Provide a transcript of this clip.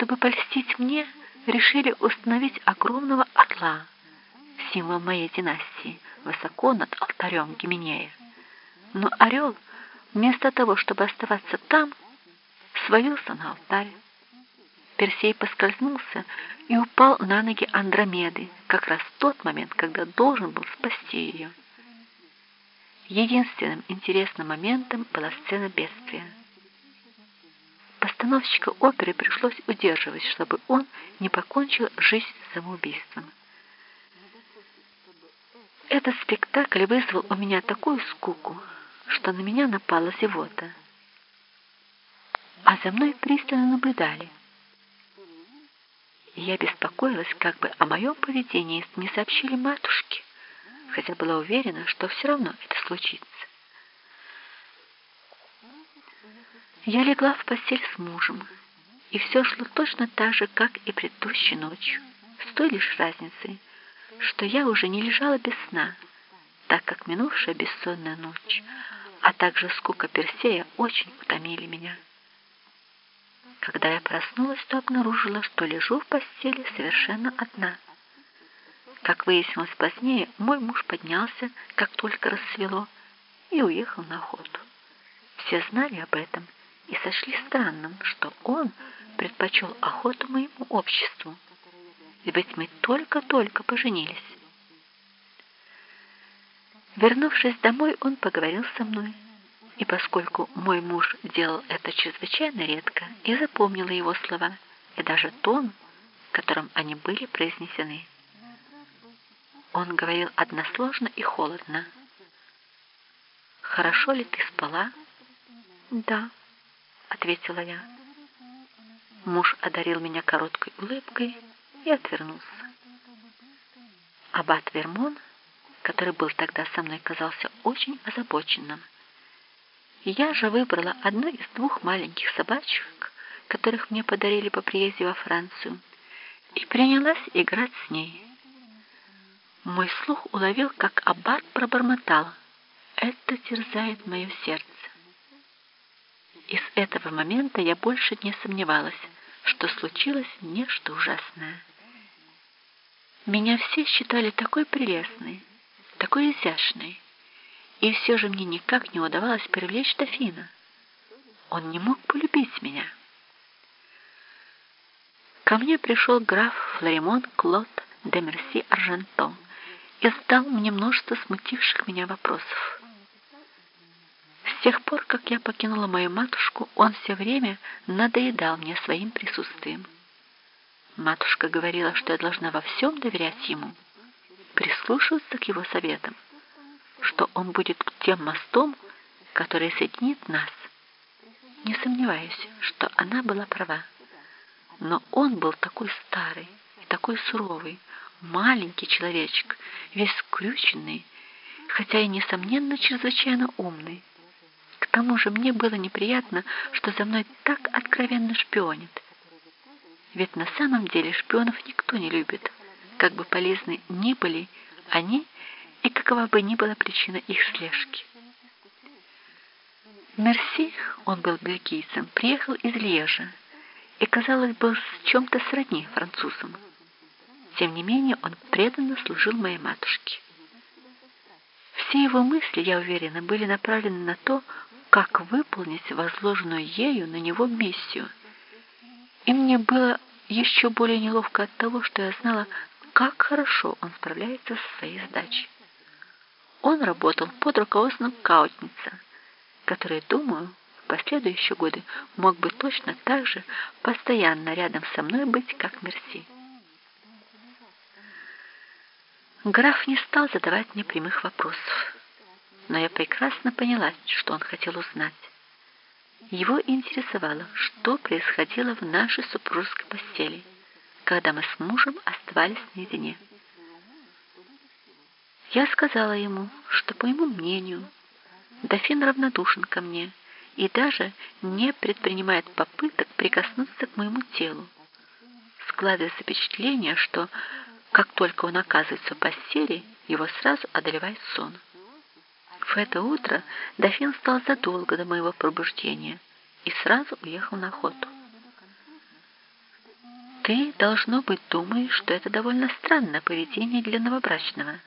чтобы польстить мне, решили установить огромного орла, символ моей династии, высоко над алтарем Гименея. Но орел, вместо того, чтобы оставаться там, свалился на алтарь. Персей поскользнулся и упал на ноги Андромеды, как раз в тот момент, когда должен был спасти ее. Единственным интересным моментом была сцена бедствия. Постановщика оперы пришлось удерживать, чтобы он не покончил жизнь самоубийством. Этот спектакль вызвал у меня такую скуку, что на меня напала зевота. А за мной пристально наблюдали. Я беспокоилась, как бы о моем поведении не сообщили матушке, хотя была уверена, что все равно это случится. Я легла в постель с мужем, и все шло точно так же, как и предыдущей ночью, с той лишь разницей, что я уже не лежала без сна, так как минувшая бессонная ночь, а также скука Персея очень утомили меня. Когда я проснулась, то обнаружила, что лежу в постели совершенно одна. Как выяснилось позднее, мой муж поднялся, как только рассвело, и уехал на охоту. Все знали об этом и сочли странным, что он предпочел охоту моему обществу, ведь мы только-только поженились. Вернувшись домой, он поговорил со мной, и поскольку мой муж делал это чрезвычайно редко, я запомнила его слова и даже тон, которым они были произнесены. Он говорил односложно и холодно. «Хорошо ли ты спала?» «Да», — ответила я. Муж одарил меня короткой улыбкой и отвернулся. Аббат Вермон, который был тогда со мной, казался очень озабоченным. Я же выбрала одну из двух маленьких собачек, которых мне подарили по приезде во Францию, и принялась играть с ней. Мой слух уловил, как аббат пробормотал. «Это терзает мое сердце». И с этого момента я больше не сомневалась, что случилось нечто ужасное. Меня все считали такой прелестной, такой изящной, и все же мне никак не удавалось привлечь дофина. Он не мог полюбить меня. Ко мне пришел граф Флоримон Клод де Мерси Аржентон и задал мне множество смутивших меня вопросов. С тех пор, как я покинула мою матушку, он все время надоедал мне своим присутствием. Матушка говорила, что я должна во всем доверять ему, прислушиваться к его советам что он будет тем мостом, который соединит нас. Не сомневаюсь, что она была права. Но он был такой старый и такой суровый, маленький человечек, весь скрюченный, хотя и, несомненно, чрезвычайно умный. Тому же мне было неприятно, что за мной так откровенно шпионит. Ведь на самом деле шпионов никто не любит, как бы полезны ни были они, и какова бы ни была причина их слежки. Мерси, он был бельгийцем, приехал из Лежа и, казалось, был с чем-то сродни французам. Тем не менее, он преданно служил моей матушке. Все его мысли, я уверена, были направлены на то, как выполнить возложенную ею на него миссию. И мне было еще более неловко от того, что я знала, как хорошо он справляется со своей задачей. Он работал под руководством Каутница, который, думаю, в последующие годы мог бы точно так же постоянно рядом со мной быть, как Мерси. Граф не стал задавать мне прямых вопросов, но я прекрасно поняла, что он хотел узнать. Его интересовало, что происходило в нашей супружеской постели, когда мы с мужем оставались наедине. Я сказала ему, что, по моему мнению, дофин равнодушен ко мне и даже не предпринимает попыток прикоснуться к моему телу. Складывается впечатление, что как только он оказывается в постели, его сразу одолевает сон. В это утро дофин встал задолго до моего пробуждения и сразу уехал на охоту. Ты, должно быть, думаешь, что это довольно странное поведение для новобрачного.